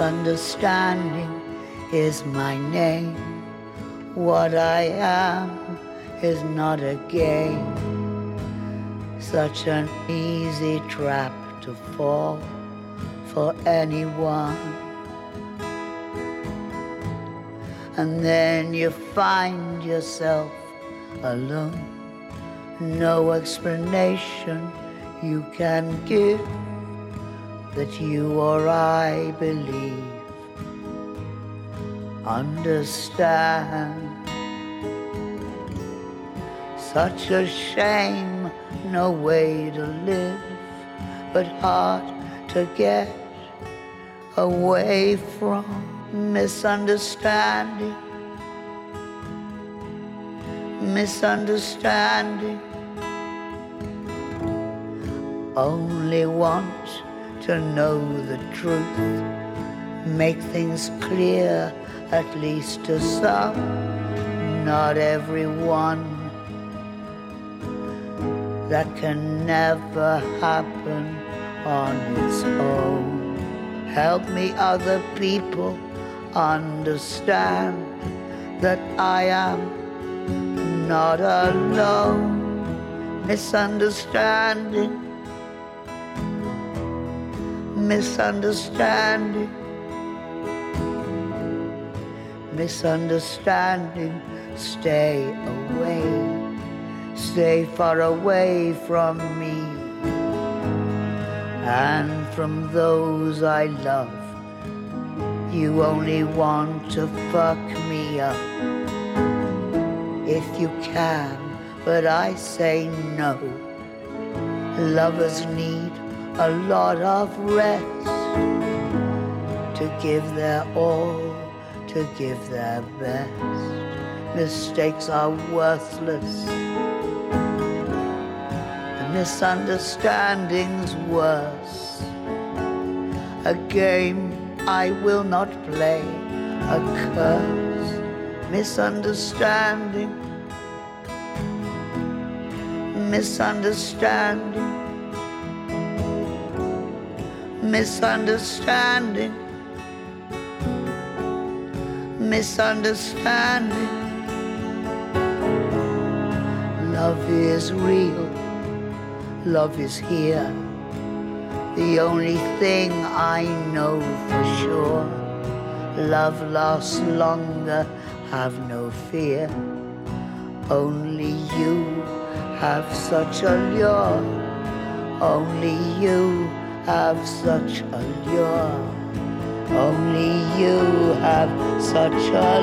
Misunderstanding is my name. What I am is not a game. Such an easy trap to fall for anyone. And then you find yourself alone. No explanation you can give that you or I believe, understand. Such a shame, no way to live, but hard to get away from misunderstanding. Misunderstanding. Only once to know the truth, make things clear, at least to some, not everyone. That can never happen on its own. Help me, other people, understand that I am not alone. Misunderstanding misunderstanding. Misunderstanding, stay away, stay far away from me and from those I love. You only want to fuck me up if you can, but I say no. Lovers need a lot of rest to give their all, to give their best. Mistakes are worthless, the misunderstandings worse. A game I will not play, a curse, misunderstanding, misunderstanding misunderstanding, misunderstanding. Love is real, love is here. The only thing I know for sure. Love lasts longer, have no fear. Only you have such a lure. Only you have such a lure. Only you have such a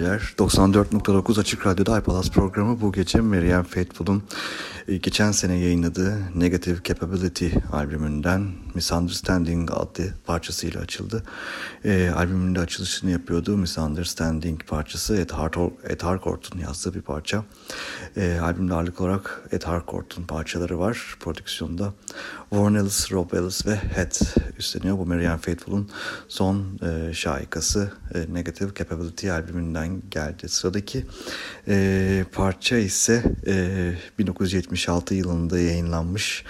geceler. 94.9 Açık Radyo'da iPalas programı bu gece Meryem Faithful'un geçen sene yayınladığı Negative Capability albümünden Misunderstanding adlı parçasıyla açıldı. E, albümün de açılışını yapıyordu. Misunderstanding parçası Ed, Harcourt'un yazdığı bir parça. E, albümde ağırlık olarak Ed Harcourt'un parçaları var prodüksiyonda. Warren Ellis, Rob Ellis ve Head üstleniyor. Bu Marianne Faithful'un son e, şaikası e, Negative Capability albümünden geldi. Sıradaki e, parça ise e, 1970 1976 yılında yayınlanmış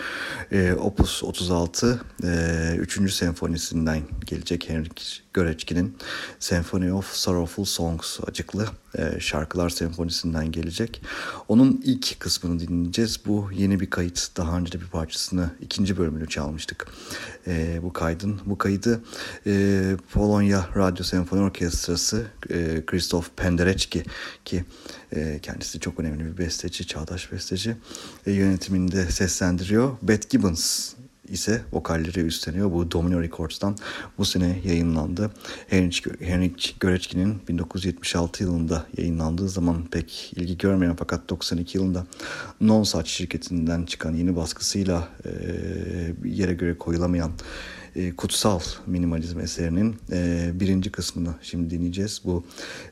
e, Opus 36 e, 3. senfonisinden gelecek Henrik Göreçki'nin Symphony of Sorrowful Songs acıklı e, şarkılar senfonisinden gelecek. Onun ilk kısmını dinleyeceğiz. Bu yeni bir kayıt. Daha önce de bir parçasını ikinci bölümünü çalmıştık. E, bu kaydın bu kaydı e, Polonya Radyo Senfoni Orkestrası e, Krzysztof Penderecki ki e, kendisi çok önemli bir besteci, çağdaş besteci e, yönetiminde seslendiriyor. Beth Gibbons ise vokalleri üstleniyor. Bu Domino Records'tan bu sene yayınlandı. Henrik, Henrik Göreçki'nin 1976 yılında yayınlandığı zaman pek ilgi görmeyen fakat 92 yılında Non Saç şirketinden çıkan yeni baskısıyla e, yere göre koyulamayan e, kutsal minimalizm eserinin e, birinci kısmını şimdi dinleyeceğiz. Bu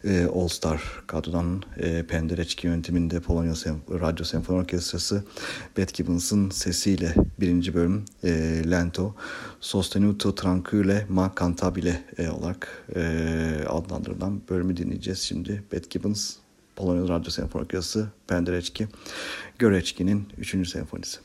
e, All Star kadrodan e, Penderecki yönetiminde Polonya Senf Radyo Senfoni Orkestrası Beth Gibbons'ın sesiyle birinci bölüm e, Lento Sostenuto Tranquille Ma Cantabile e, olarak e, adlandırılan bölümü dinleyeceğiz şimdi. Beth Gibbons Polonya Radyo Senfoni Orkestrası Penderecki Göreçki'nin 3. senfonisi.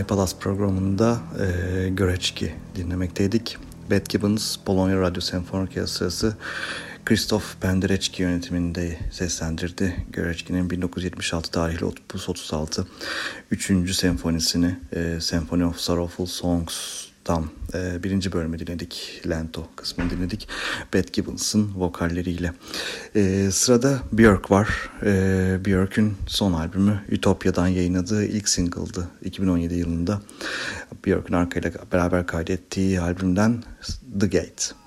iPalas programında e, Göreçki dinlemekteydik. Beth Gibbons, Bologna Radyo Senfoni Orkestrası Christoph Penderecki yönetiminde seslendirdi. Göreçki'nin 1976 tarihli Opus 36 3. senfonisini e, Symphony of Sorrowful Songs Tam e, birinci bölümü dinledik. Lento kısmını dinledik. Beth Gibbons'ın vokalleriyle. E, sırada Björk var. E, Björk'ün son albümü Ütopya'dan yayınladığı ilk single'dı 2017 yılında. Björk'ün arkayla beraber kaydettiği albümden The Gate.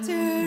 If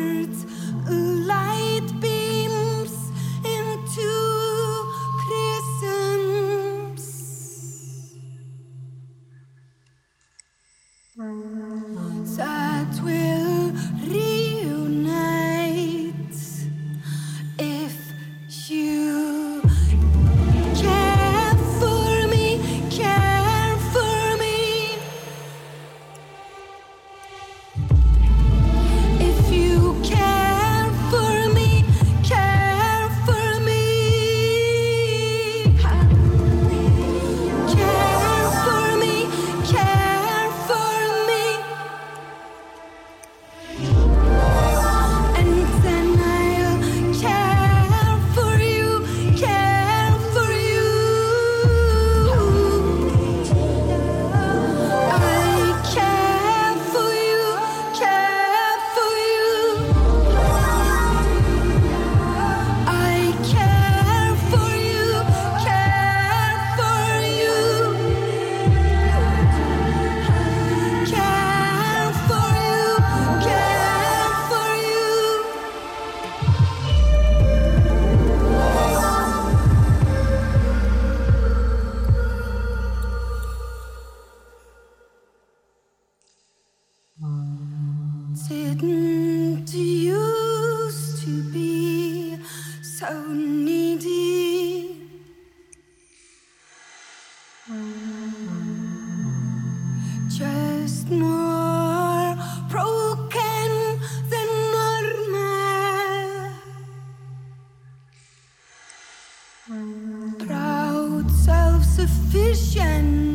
Proud, self sufficient.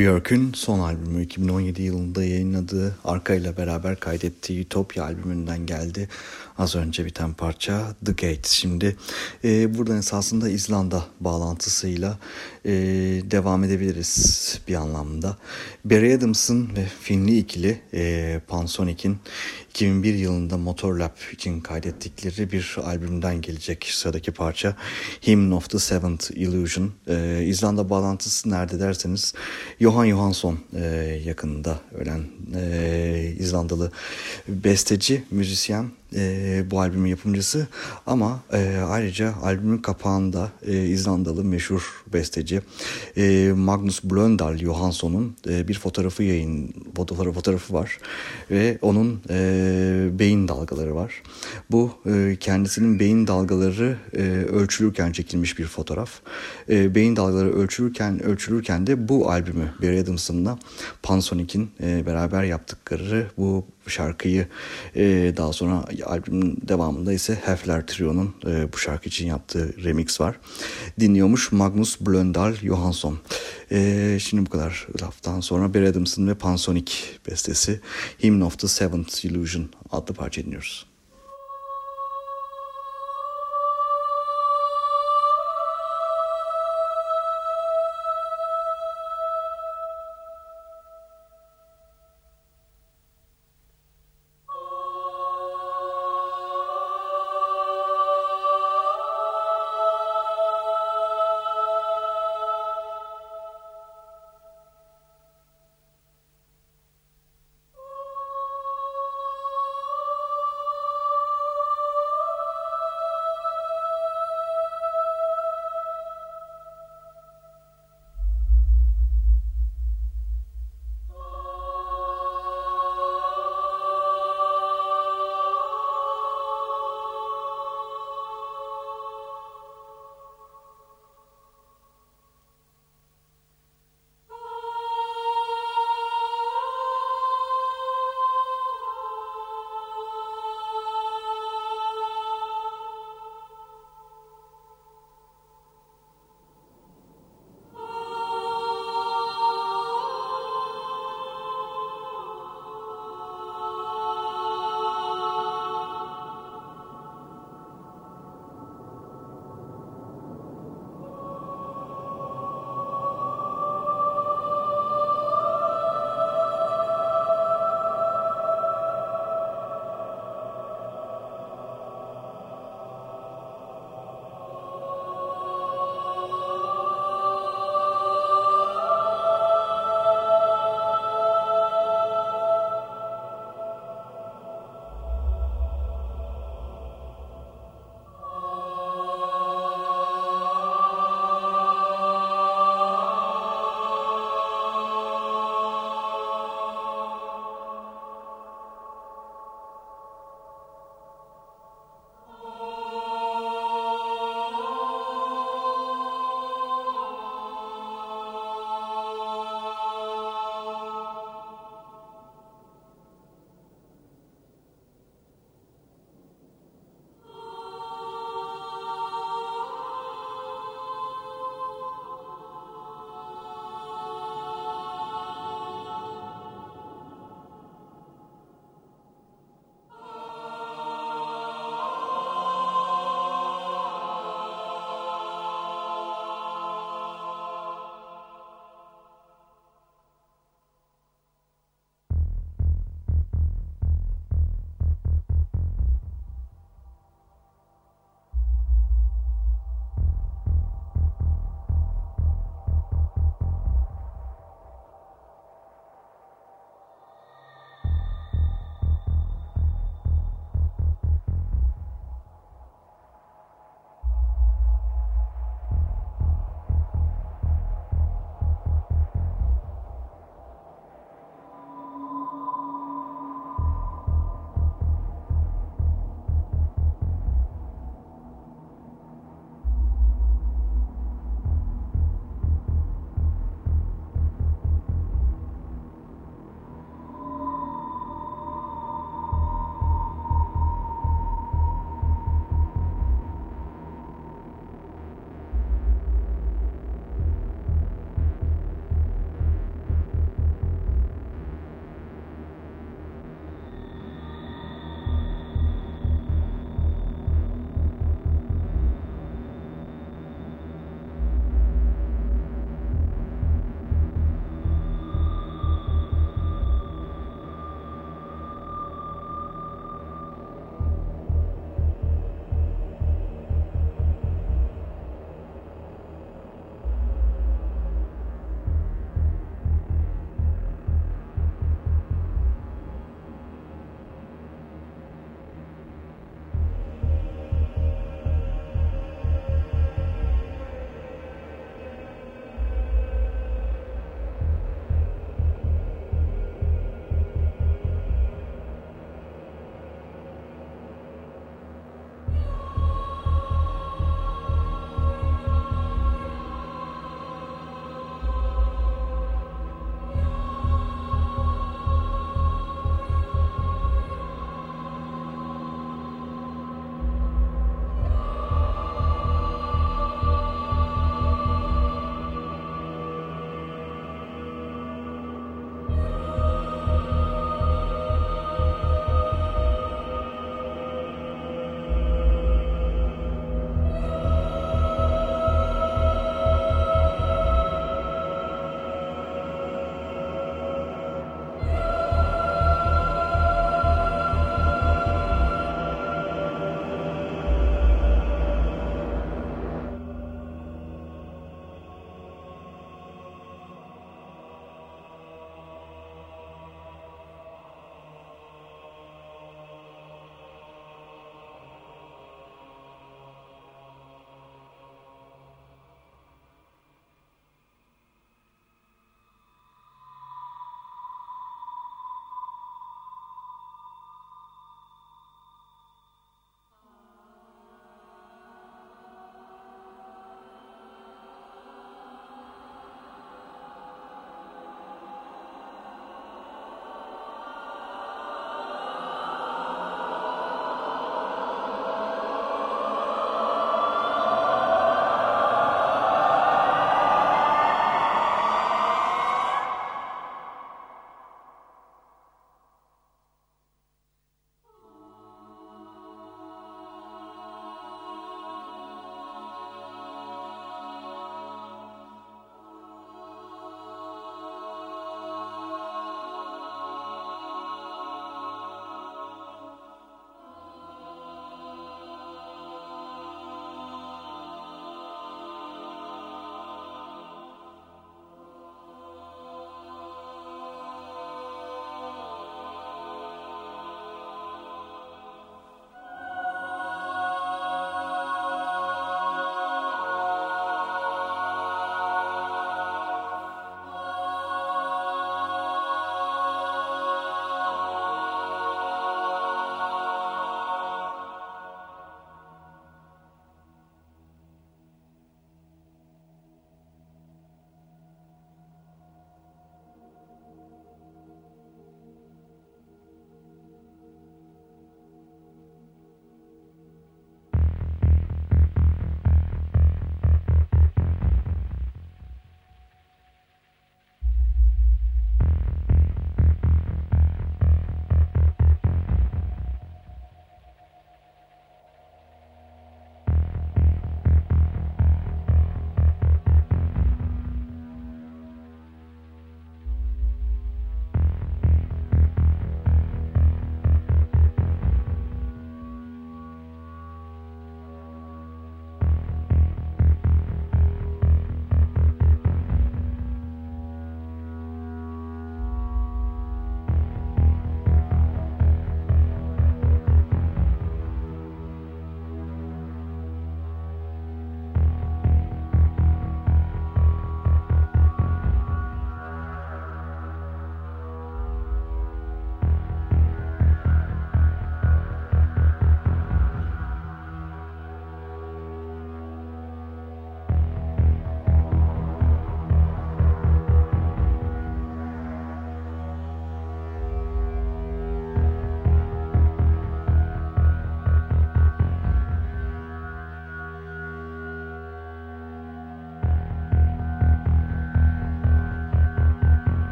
Björk'ün son albümü 2017 yılında yayınladığı Arka ile beraber kaydettiği Utopia albümünden geldi. Az önce biten parça The Gate. Şimdi e, buradan esasında İzlanda bağlantısıyla e, devam edebiliriz bir anlamda. Barry Adams'ın ve Finli ikili e, Pansonic'in 2001 yılında Motorlab için kaydettikleri bir albümden gelecek sıradaki parça Hymn of the Seventh Illusion. Ee, İzlanda bağlantısı nerede derseniz Johan Johansson e, yakınında ölen e, İzlandalı besteci, müzisyen e, bu albümün yapımcısı ama e, ayrıca albümün kapağında e, İzlandalı meşhur besteci e, Magnus Blöndal Johansson'un e, bir fotoğrafı yayın fotoğrafı, fotoğrafı var ve onun e, beyin dalgaları var. Bu e, kendisinin beyin dalgaları e, ölçülürken çekilmiş bir fotoğraf. E, beyin dalgaları ölçülürken ölçülürken de bu albümü Barry Adamson'la Pansonic'in e, beraber yaptıkları bu şarkıyı e, daha sonra albümün devamında ise Hefler Trio'nun e, bu şarkı için yaptığı remix var. Dinliyormuş Magnus Blöndal Johansson. E, şimdi bu kadar laftan sonra Barry Adamson ve Pansonic bestesi Hymn of the Seventh Illusion adlı parça dinliyoruz.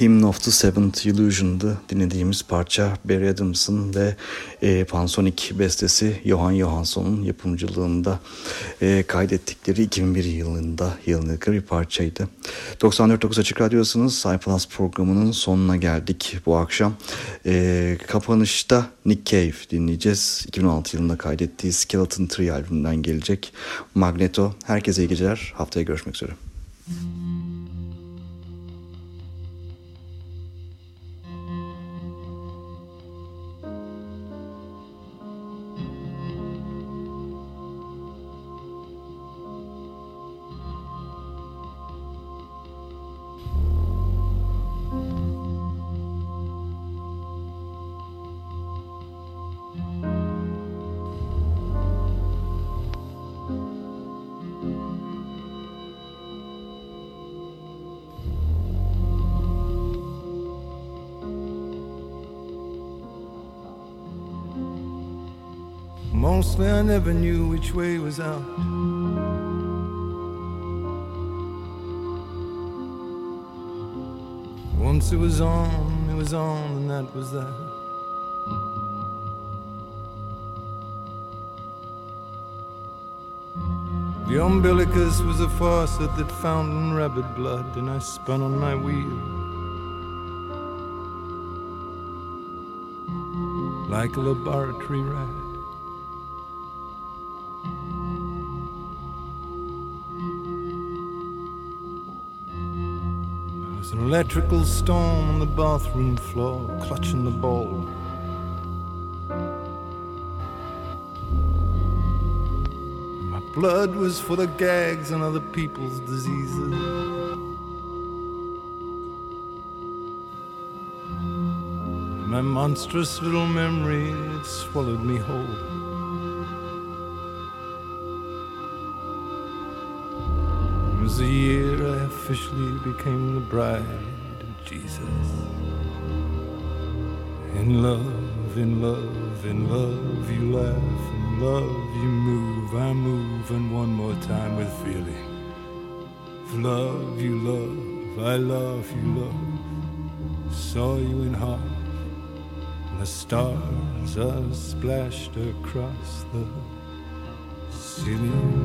Hymn of the Seventh Illusion'dı dinlediğimiz parça Barry Adams'ın ve e, Pansonic bestesi Johan Johansson'un yapımcılığında e, kaydettikleri 2001 yılında yayınladıkları bir parçaydı. 94.9 Açık Radyosu'nun iPlus programının sonuna geldik bu akşam. E, kapanışta Nick Cave dinleyeceğiz. 2016 yılında kaydettiği Skeleton Tree albümünden gelecek Magneto. Herkese iyi geceler. Haftaya görüşmek üzere. Mostly I never knew which way was out. Once it was on, it was on, and that was that. The umbilicus was a faucet that fountained rabbit blood, and I spun on my wheel. Like a laboratory rat. Electrical storm on the bathroom floor, clutching the ball. My blood was for the gags and other people's diseases. My monstrous little memory it swallowed me whole. It was the year officially became the bride of Jesus. In love, in love, in love, you laugh, in love, you move, I move, and one more time with feeling. Love, you love, I love, you love. Saw you in and the stars are splashed across the ceiling.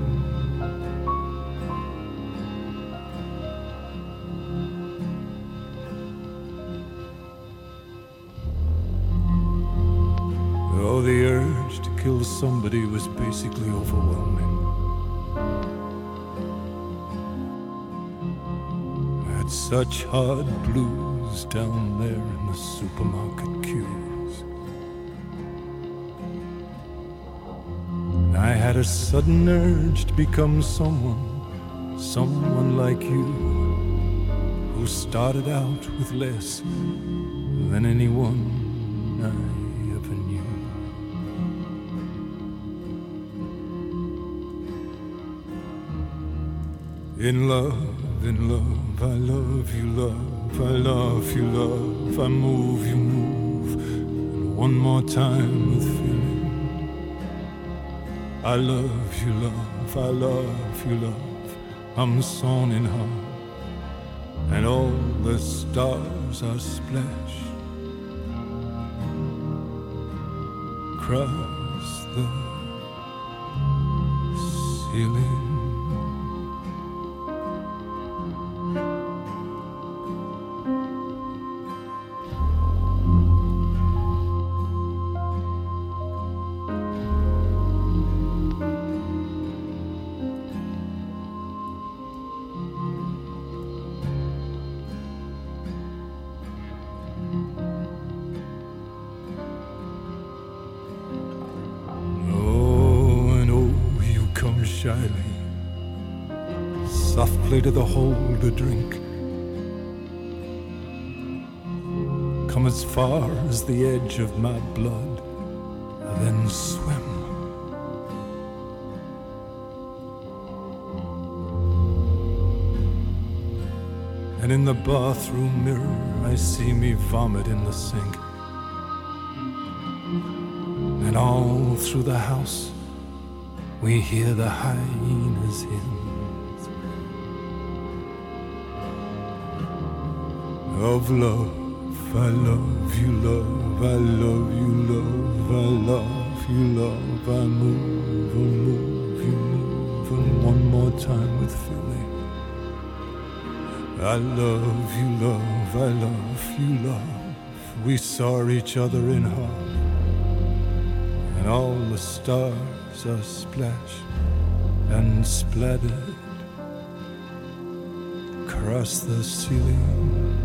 Urge to kill somebody was basically overwhelming. I had such hard blues down there in the supermarket queues. I had a sudden urge to become someone, someone like you, who started out with less than anyone I In love, in love, I love you, love, I love you, love, I move, you move, and one more time with feeling. I love you, love, I love you, love, I'm sewn in half, and all the stars are splashed across the ceiling. The drink. Come as far as the edge of my blood, then swim. And in the bathroom mirror, I see me vomit in the sink. And all through the house, we hear the hyenas hymns. Of love. I love you, love, I love you, love, I love you, love. I move, I move, you move, and one more time with feeling. I love you, love, I love you, love. We saw each other in half, and all the stars are splashed and splattered across the ceiling.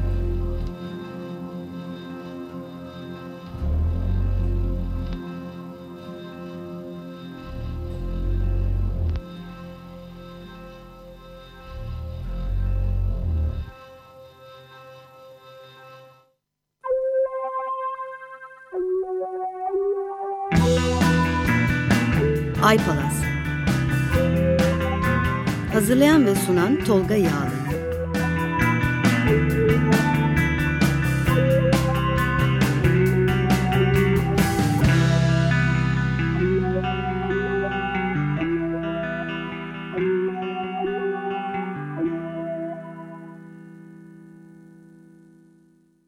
抽个烟